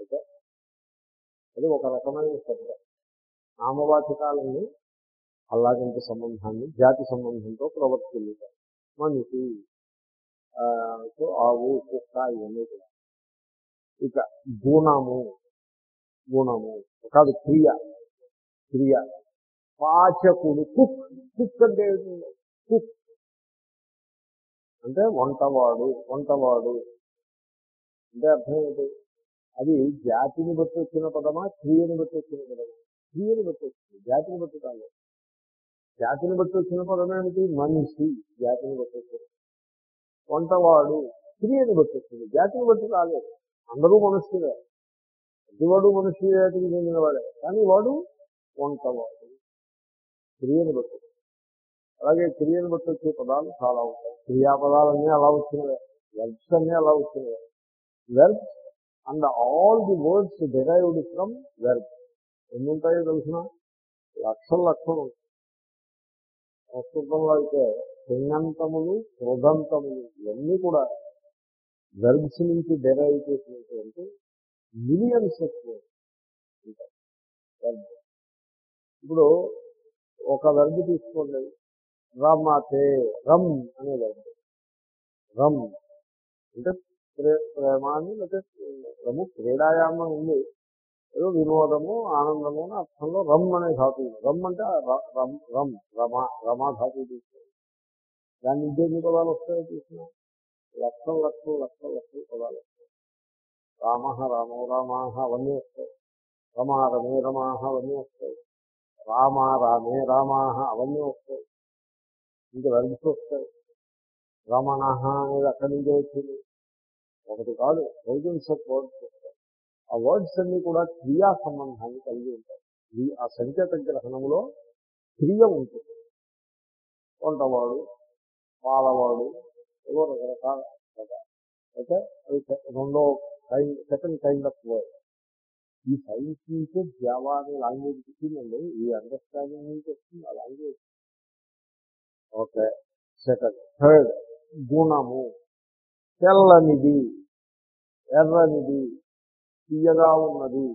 ఓకే? అది ఒక రకమైన శబ్దం. నామవాచకాలని అల్లాగంటి సంబంధాన్ని జాతి సంబంధంతో ప్రవర్తిల్లుతారు మనిషి ఆవు కుక్క ఇవన్నీ కూడా. ఇక గుణము గుణము కాదు క్రియ క్రియ. పాచకుడు కుక్ కుక్ అంటే కుక్. అంటే వంటవాడు వంటవాడు. అంటే అర్థం ఏంటి? అది జాతిని బట్టి వచ్చిన పదమా క్రియని బట్టి వచ్చిన పదమా? క్రియని బట్టి వచ్చింది. జాతిని బట్టి కాదు. జాతిని బట్టి వచ్చిన పదమేమిటి మనిషి జాతిని బట్టి వచ్చిన వంటవాడు. క్రియను బట్టి వచ్చింది జాతిని బట్టి కాలేదు అందరూ మనుషులే. ప్రతివాడు మనిషి జాతికి చెందినవాడే కానీ వాడు వంటవాడు. క్రియను బట్టి అలాగే క్రియను బట్టి వచ్చే పదాలు చాలా ఉంటాయి. క్రియాపదాలన్నీ అలా వచ్చినవే. వెర్బ్స్ అన్నీ అలా వచ్చినవే. Verbs and all the words derived from verbs ఎన్ని ఉంటాయో తెలిసిన? లక్షల లక్షలు ఉంటాయి. సంస్కృతంలో అయితే సింగంతములు క్రోధంతములు ఇవన్నీ కూడా వెర్బ్స్ నుంచి డెరైవ్ చేసినటువంటి మిలియన్స్ ఉంటాయి వెర్బ్ ఇప్పుడు ఒక వెర్బ్ తీసుకోండి. రమతే రమ్ అనే వెర్బ్ రమ్. అంటే ప్రే- ప్రేమ అని లేకపోతే రము క్రీడాయామం ఉంది. ఏదో వినోదము ఆనందము అర్థంలో రమ్ అనే ధాతువు రమ్ అంటే ర- రమ్ రమ్ రమ రమా ధాతు తీసుకోండి. దాని నుంచి ఎన్ని పదాలు వస్తాయో చూసినా? లక్షలు లక్షలు లక్షలు లక్షలు పదాలు వస్తాయి. రామ రామో రామాహ అవన్నీ వస్తాయి. రమా రమే రమాహ అవన్నీ వస్తాయి. రామ రామే రామాహ అవన్నీ వస్తాయి. ఇంకా వెర్బ్స్ వస్తాయి. రమణ అనేది అక్కడి నుంచే వచ్చింది. ఒకటి కాదు థౌజండ్స్ ఆఫ్ వర్డ్స్ వస్తాయి. ఆ వర్డ్స్ అన్ని కూడా క్రియా సంబంధాన్ని కలిగి ఉంటాయి. ఈ ఆ సంకేత గ్రహణంలో క్రియ ఉంటుంది. వంటవాడు పాలవాడు ఏవో రకరకాల అయితే అది రెండో kind second kind of word ఈ సైన్స్ నుంచే జావా అనే లాంగ్వేజ్ వచ్చిందండి. ఈ అండర్స్టాండింగ్ నుంచి వస్తుంది ఆ లాంగ్వేజ్ ఓకే. సెకండ్ థర్డ్ గుణము. తెల్లనిది. ఎర్రనిది. తీయగా ఉన్నది.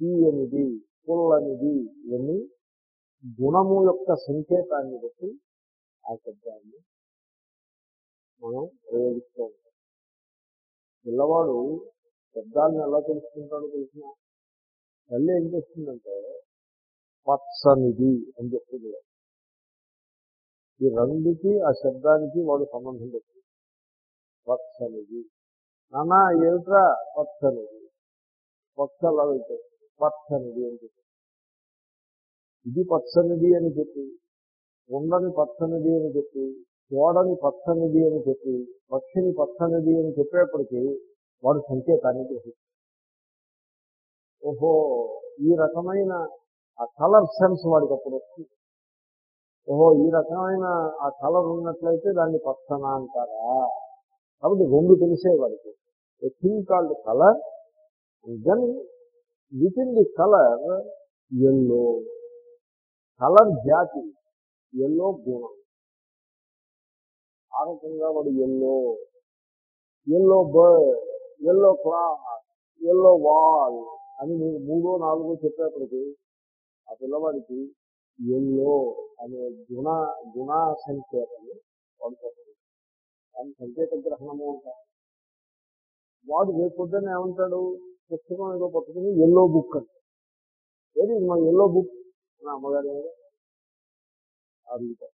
తీయనిది. పుల్లనిది. ఇవన్నీ గుణము యొక్క సంకేతాన్ని బట్టి ఆ శబ్దాన్ని మనం ప్రయోగిస్తూ ఉంటాం పిల్లవాడు శబ్దాలను ఎలా తెలుసుకుంటాడో తెలిసిన తల్లి ఏం చేస్తుందంటే పచ్చనిది అని చెప్తుంది. ఈ రంగుకి ఆ శబ్దానికి వాడు సంబంధం పెడుతుంది పచ్చనిది నానా ఏమిట్రా పచ్చనిది? పచ్చలా అలా పచ్చనిది అని చెప్పి. ఇది పచ్చనిది అని చెప్పి. ఉండని పచ్చనిది అని చెప్పి. చూడని పచ్చనిది అని చెప్పి పక్షిని పచ్చనిది అని చెప్పేప్పటికీ వాడు సంకేతాన్ని గ్రహిస్తాడు. ఓహో ఈ రకమైన ఆ కలర్ సెన్స్ వాడికి అప్పుడు వస్తుంది. ఓహో ఈ రకమైన ఆ కలర్ ఉన్నట్లయితే దాన్ని పచ్చన అంటారా? కాబట్టి రెండు తెలిసే వాడికి. Thing called colour then with in the colour yellow colour జాతి ఎల్లో గుణం ఆ వాడు yellow. Yellow bird yellow cloth yellow wall అని మీరు మూడో నాలుగో చెప్పేప్పటికి ఆ పిల్లవాడికి ఎల్లో అనే గుణ గుణ సంకేతము వాడుకోవాలి దాని సంకేత గ్రహణము అంటారు వాడు రేపు ఏమంటాడు? పుస్తకం ఏదో పట్టుకుని ఎల్లో బుక్ అంటే. ఏది? మా ఎల్లో బుక్? నా అమ్మగారు అడుగుతారు.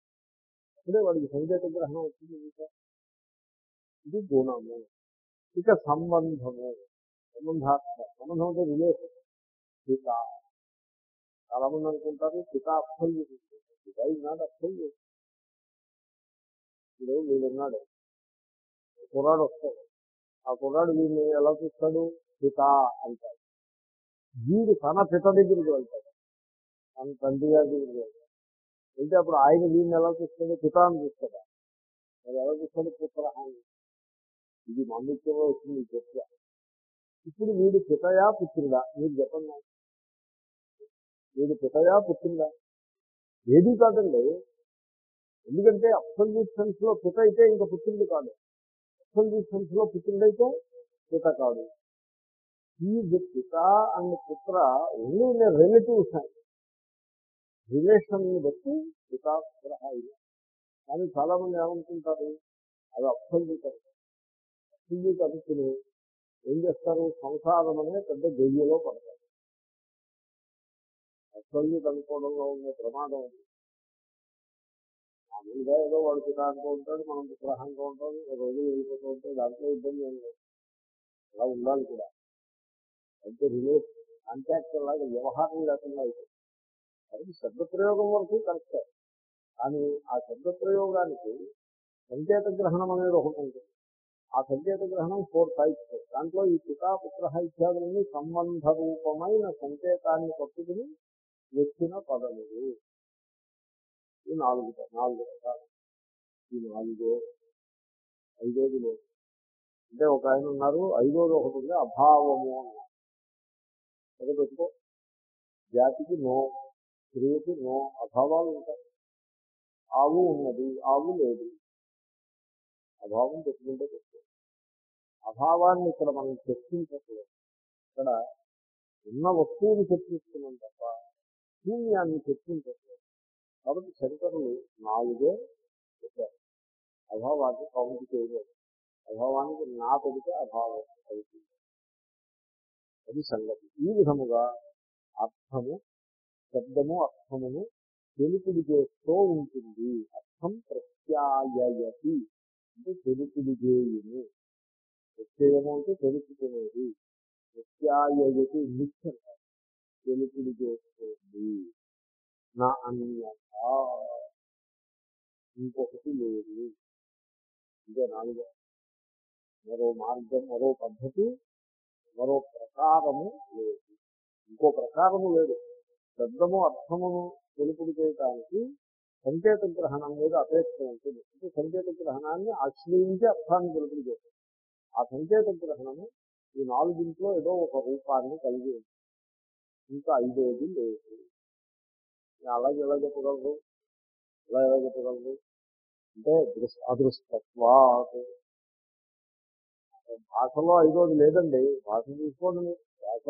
అంటే వాడికి సంకేత గ్రహణం వచ్చింది ఇంకా? ఇది గుణము. ఇక సంబంధము. సంబంధాత్మ. సంబంధం అంటే రిలేషన్. పిత. చాలా మంది అనుకుంటారు పిత అఫల్యూట్ పిత ఇది నాట్ అఫల్యూట్ ఇప్పుడు వీడున్నాడు కుర్రాడు వస్తాడు. ఆ కుర్రాడు వీడిని ఎలా చూస్తాడు? పిత అంటాడు. వీడు తన పిత దగ్గరికి వెళ్తాడు. తన తండ్రి గారి దగ్గరికి వెళ్తాడు. వెళ్తే అప్పుడు ఆయన దీన్ని ఎలా చూస్తుంది పిత అని చూస్తాడా? మరి ఎలా చూస్తాడు పుత్ర అని. ఇది మాండిత్యంలో వచ్చింది ఈ చర్చ. ఇప్పుడు వీడు పితయా పుత్రుడా? మీరు చెప్పండి. వీడు పితయా పుత్రుడా? ఏది కాదండి. ఎందుకంటే అబ్సల్యూట్ సెన్స్లో పిత అయితే ఇంకా పుత్రుడు కాదు అబ్సల్యూట్ సెన్స్లో పుత్రుడైతే పిత కాదు ఈ పిత అండ్ పుత్ర ఓన్లీ రిలేటివ్స్ అండి. రిలేషన్ బట్టి పిత ఇది. కానీ చాలా మంది ఏమనుకుంటారు? అది అబ్సల్యూట్. అబ్సల్యూట్ అనుకుని ఏం చేస్తారు? సంసారం అనే పెద్ద గొయ్యలో పడతారు. అబ్సల్యూట్ అనుకోవడంలో ఉన్న ప్రమాదం ఉంది మామూలుగా ఏదో వాడు పిత ఉంటాడు మనం విగ్రహంగా ఉంటాం రోజు వెళ్ళిపోతూ ఉంటే దాంట్లో ఇబ్బంది ఏం లేదు. అలా ఉండాలి కూడా. అంటే రిలేషన్ కాంటాక్ట్ లాగా వ్యవహారం లేకుండా అయిపోతుంది. అది శబ్ద ప్రయోగం వరకు కరెక్టే కానీ ఆ శబ్ద ప్రయోగానికి సంకేత గ్రహణం అనేది ఒకటి ఉంటుంది. ఆ సంకేత గ్రహణం ఫోర్ టైప్స్. దాంట్లో ఈ పితా పుత్ర ఇత్యాదులన్నీ సంబంధ రూపమైన సంకేతాన్ని పట్టుకుని వచ్చిన పదములు. ఈ నాలుగు నాలుగు రకాలు ఈ నాలుగో ఐదోదిలో. అంటే ఒక ఆయన ఉన్నారు ఐదోది ఒకటి ఉంది అభావము అన్నారు. పెట్టుకో. జాతికి నో. క్రియకి నో అభావాలు ఉంటాయి. ఆవు ఉన్నది ఆవు లేదు. అభావం పెట్టుకుంటే పెట్టుకో. అభావాన్ని ఇక్కడ మనం చర్చించకూడదు. ఇక్కడ ఉన్న వస్తువుని చర్చిస్తున్నాం తప్ప శూన్యాన్ని చర్చించట్లేదు కాబట్టి శంకరులు నాలుగే చెప్పారు అభావాన్ని కౌంట్ చేయలేదు. అభావానికి నా పెడితే అభావం అవుతుంది. అది సంగతి. ఈ విధముగా అర్థము శబ్దము అర్థమును తెలుపుడు చేస్తూ ఉంటుంది. అర్థం ప్రత్యాయతి అంటే తెలుపుడు చేయును ప్రత్యయము అంటే తెలుసుకునేది ప్రత్యాయతి నిత్య తెలుపుడు చేస్తుంది నా అన్యత. ఇంకొకటి లేదు. ఇదే నాలుగో. మరో మార్గం మరో పద్ధతి మరో ప్రకారము లేదు. ఇంకో ప్రకారము లేదు. శబ్దము అర్థమును తెలుపుడు చేయటానికి సంకేత గ్రహణం మీద అపేక్ష ఉంటుంది. అంటే సంకేత గ్రహణాన్ని ఆశ్రయించి అర్థాన్ని తెలుపుడు చేస్తుంది. ఆ సంకేత గ్రహణము ఈ నాలుగింట్లో ఏదో ఒక రూపాన్ని కలిగి ఉంది ఇంకా ఐదేది లేదు. అలాగే ఎలా చెప్పగలరు ఎలా ఎలా చెప్పగలరు అంటే దృశ్ అదృష్టత్వాత్. భాషలో ఐదోది లేదండి. భాష చూసుకోండి. భాష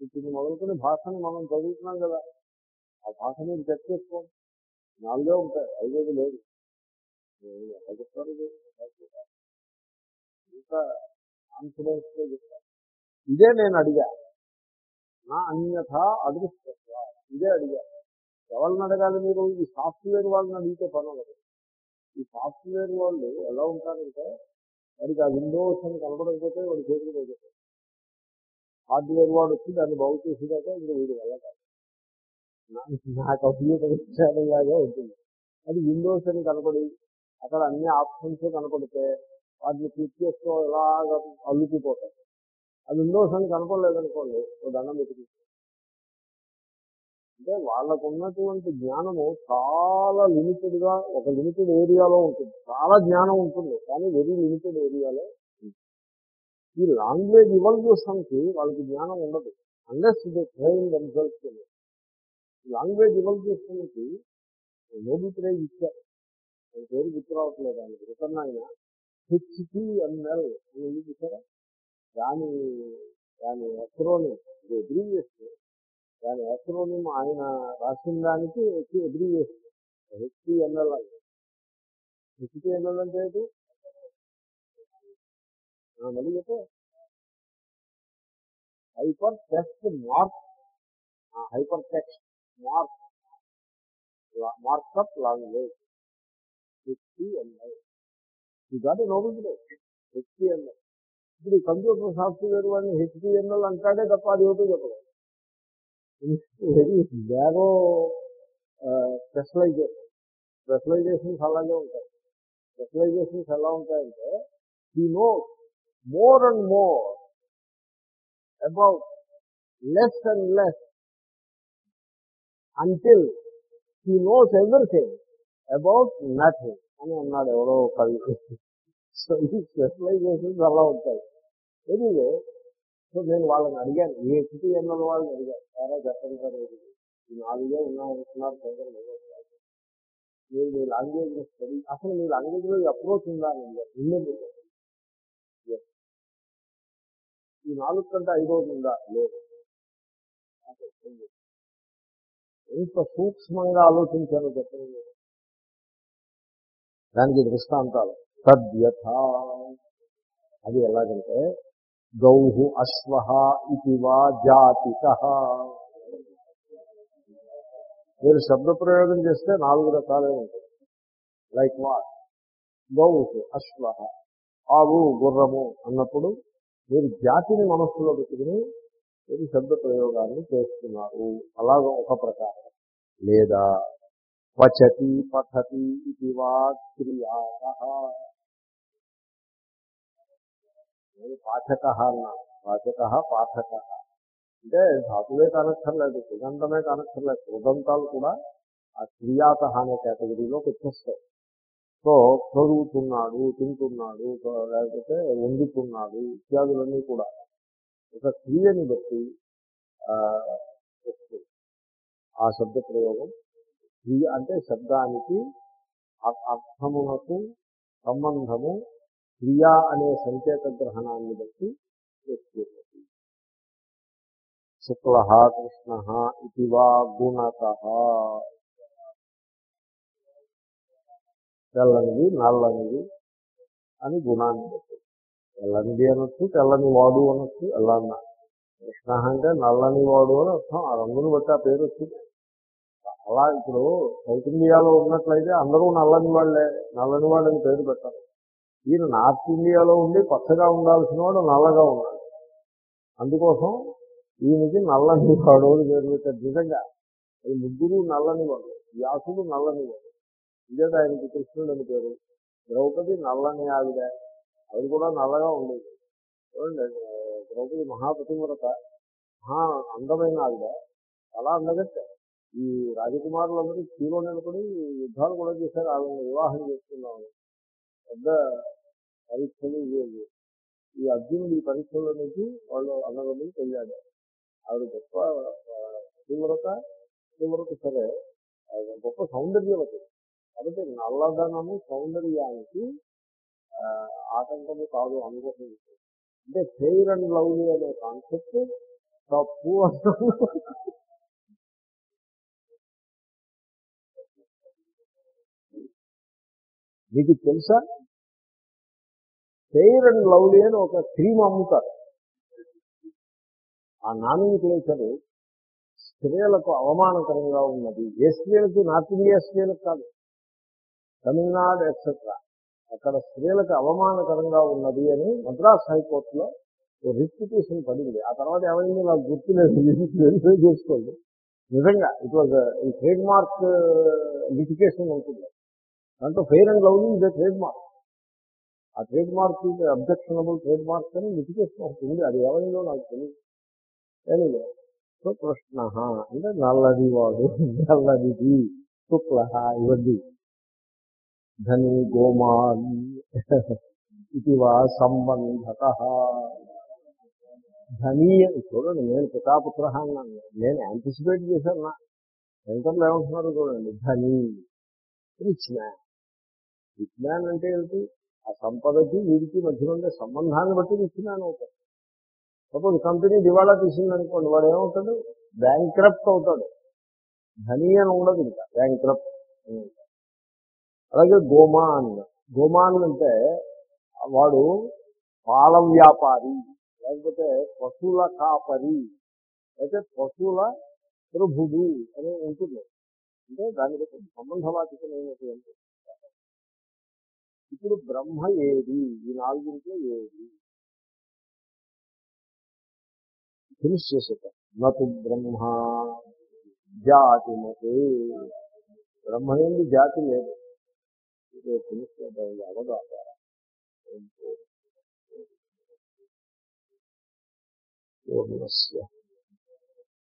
ఇప్పుడు మొదలుకొని భాషను మనం చదువుతున్నాం కదా. ఆ భాష మీరు చెక్ చేసుకోండి. నాలుగే ఉంటాయి ఐదోది లేదు. ఎలా చెప్తారు ఇంకా కాన్ఫిడెన్స్తో చెప్తారు ఇదే నేను అడిగా. నా అన్యథ అదృష్టత్వ. ఇదే అడిగా. ఎవరిని అడగాలి మీరు? ఈ సాఫ్ట్వేర్ వాళ్ళని అడిగితే పర్వాలేదు. ఈ సాఫ్ట్వేర్ వాళ్ళు ఎలా ఉంటారంటే వాడికి ఆ విండోస్ అని కనపడకపోతే వాడి చేతులు పోతారు హార్డ్వేర్ వాడు వచ్చి దాన్ని బాగు చేసేదాకా ఇంకా వీడు వెళ్ళకాలి నా- నా కంప్యూటర్ ఉంటుంది. అది విండోస్ అని కనపడి అక్కడ అన్ని ఆప్షన్స్ కనపడితే వాటిని క్లిక్ చేసుకో ఇలాగ అల్లుకుపోతాయి ఆ విండోస్ అని కనపడలేదనుకోండి ఓ దండం పెట్టి అంటే వాళ్ళకు ఉన్నటువంటి జ్ఞానము చాలా లిమిటెడ్గా ఒక లిమిటెడ్ ఏరియాలో ఉంటుంది. చాలా జ్ఞానం ఉంటుంది కానీ వెరీ లిమిటెడ్ ఏరియాలో ఈ లాంగ్వేజ్ ఇవల్యూషన్కి వాళ్ళకి జ్ఞానం ఉండదు. Unless the train themselves language ఇవల్యూషన్కి Nobel prize ఇచ్చారు. ఆయన పేరు గుర్తు రావట్లేదు ఆయన రిటర్న్ ఆయన హెచ్టిఎంఎల్ అని ఎందుకు ఇచ్చారా? దాని దాని ఎక్రోనిం ఎగ్రీవియేషన్ దాని ఎక్రోనిం ఆయన రాసిన దానికి ఎగ్రీవియేషన్ హెచ్టిఎంఎల్ అని. హెచ్టిఎంఎల్ అంటే ఏంటి? ఆ, మళ్ళీ చెప్పు. Hypertext mark hypertext mark markup language HTML ఈ గాటి నోబెల్ ప్రైజ్ ఇప్పుడు ఈ కంప్యూటర్ సాఫ్ట్వేర్ వాడిని హెచ్టిఎంఎల్ అంటాడే తప్ప అది ఏమిటో చెప్పలేదు వెరీ బ్యారో స్పెషలైజేషన్ స్పెషలైజేషన్స్ అలాగే ఉంటాయి. స్పెషలైజేషన్స్ ఎలా ఉంటాయంటే ఈ know more and more about less and less until he knows everything about nothing అని అన్నాడు ఎవరో కవి. సో ఈ స్పెషలైజేషన్స్ అలా ఉంటాయి. ఎనీవే సో నేను వాళ్ళని అడిగాను. ఏ సిటీ హెచ్టిఎంఎల్ వాళ్ళని అడిగాను. సారా చెప్పండి సార్ ఈ నాలుగే ఉన్నాయనుకున్నారు ప్రజలు మీరు మీ లాంగ్వేజ్ స్టడీ అసలు మీ లాంగ్వేజ్లో అప్రోచ్ ఉందా అని అడిగాను. ఈ నాలుగు కంటే ఐదోది ఉందా? లేదు. ఎంత సూక్ష్మంగా ఆలోచించాను చెప్పండి. దానికి దృష్టాంతాలు. తద్యథ అది ఎలాగంటే గౌహు అశ్వ ఇది వా జాతిక. మీరు శబ్ద ప్రయోగం చేస్తే నాలుగు రకాలే ఉంటాయి. Like what? గౌహు అశ్వ ఆవు గుర్రము అన్నప్పుడు మీరు జాతిని మనస్సులో పెట్టుకుని మీరు శబ్ద ప్రయోగాన్ని చేస్తున్నారు. అలాగ ఒక ప్రకారం. లేదా పచతి పఠతి ఇది వా క్రియా పాఠక అన్నాను పాఠక పాఠక. అంటే ధాతువే కానక్కర్లేదు సుగంధమే కానక్కర్లేదు సుగంధాలు కూడా ఆ క్రియాత అనే కేటగిరీలోకి వచ్చేస్తాయి. సో చదువుతున్నాడు తింటున్నాడు లేకపోతే వండుతున్నాడు ఇత్యాదులన్నీ కూడా ఒక క్రియని బట్టి ఆ, వస్తుంది. ఆ శబ్ద ప్రయోగం క్రియ అంటే శబ్దానికి అ- అర్థమునకు సంబంధము క్రియా అనే సంకేత గ్రహణాన్ని బట్టి వస్తుంది శుక్ల కృష్ణ ఇది వా గుణత తెల్లనిది నల్లనిది అని గుణాన్ని బట్టి. తెల్లనిది అనొచ్చు తెల్లని వాడు అనొచ్చు ఎలా అన్నా కృష్ణ అంటే నల్లని వాడు అని అర్థం. ఆ రంగుని బట్టి ఆ పేరు వచ్చింది. అలా ఇప్పుడు సౌత్ ఇండియాలో ఉన్నట్లయితే అందరూ నల్లని వాళ్ళే నల్లని వాళ్ళని పేరు పెట్టారు. ఈయన నార్త్ ఇండియాలో ఉండి పచ్చగా ఉండాల్సిన వాడు నల్లగా ఉన్నాడు అందుకోసం ఈయనకి నల్లని వాడు అని పేరు పెట్టారు. నిజంగా ఈ ముగ్గురు నల్లని వాడు వ్యాసుడు నల్లని వాడు. ఇదే ఆయనకి కృష్ణుడు అని పేరు. ద్రౌపది నల్లని ఆవిడ. అది కూడా నల్లగా ఉండేది. చూడండి ద్రౌపది మహాపతివ్రత మహా అందమైన ఆవిడ. చాలా అందగట్టే ఈ రాజకుమారులందరూ క్యూలో నిలబడి యుద్ధాలు కూడా చేశారు. ఆవిడని వివాహం చేసుకున్నాము. పెద్ద పరీక్షలు ఇవేవి. ఈ అర్జునుడు ఈ పరీక్షల నుంచి వాళ్ళు అన్నదమ్ములు వెళ్ళాడు ఆవిడ గొప్ప ఆ, తీవ్రత తీవ్రత సరే. గొప్ప సౌందర్యవతి. కాబట్టి నల్లదనము సౌందర్యానికి ఆటంకము కాదు అనుకోసం అంటే ఫెయిర్ అండ్ లవ్లీ అనే కాన్సెప్ట్ తప్పు మీకు తెలుసా? ఫెయిర్ అండ్ లవ్లీ అని ఒక క్రీమ్ అమ్ముతారు. ఆ నామినిక్లేచర్ స్త్రీలకు అవమానకరంగా ఉన్నది. ఏ స్త్రీలకి? నార్త్ ఇండియా స్త్రీలకు కాదు. తమిళనాడు ఎక్సెట్రా అక్కడ స్త్రీలకు అవమానకరంగా ఉన్నది అని మద్రాస్ హైకోర్టులో ఓ రిట్ పడింది. ఆ తర్వాత ఏమైంది? నాకు గుర్తులేదు వెరిఫై చేసుకోండి. నిజంగా ఇట్ వాజ్ ఈ ట్రేడ్ మార్క్ లిటికేషన్ ఉంటుంది. దాంట్లో ఫెయిర్ అండ్ లవ్లీ ఇదే ట్రేడ్ మార్క్ ఆ trade mark objectionable trade mark అని లిటికేషన్ ఉంటుంది ఉంది. అది ఎవరిలో నాకు తెలియదు. ఎనీవే సో కృష్ణ అంటే నల్లది వాడు నల్లదిది శుక్ల ఇవన్నీ. ధని గోమాన్ ఇది వా సంబంధత ధనీ అని చూడండి నేను పితాపుత్ర అన్నాను. నేను యాంటిసిపేట్ చేశాను నా శంకర్లు ఏమంటున్నారు చూడండి. ధనీ రిచ్ మ్యాన్ రిచ్ మ్యాన్ అంటే ఏంటి? ఆ సంపదకి వీరికి మధ్య ఉండే సంబంధాన్ని బట్టి రిచ్ మ్యాన్ అవుతాడు. సపోజ్ కంపెనీ దివాళా తీసిందనుకోండి వాడు ఏమవుతాడు? బ్యాంక్రప్ట్ అవుతాడు. ధనీ అని ఉండదు ఇంకా. బ్యాంక్రప్ట్ అలాగే గోమాన్. గోమాన్ అంటే వాడు పాల వ్యాపారి లేకపోతే పశువుల కాపరి అయితే పశువుల ప్రభుడు అని ఉంటుంది. అంటే దానికి సంబంధవాచకమైనటువంటి ఇప్పుడు బ్రహ్మ ఏది? ఈ నాలుగింట్లో ఏది? ఫినిష్ చేసేట నటు బ్రహ్మ జాతి మతే బ్రహ్మ ఏంటి జాతి లేదు. ఇది ఫినిష్ చేద్దాం అవదా పూర్ణస్య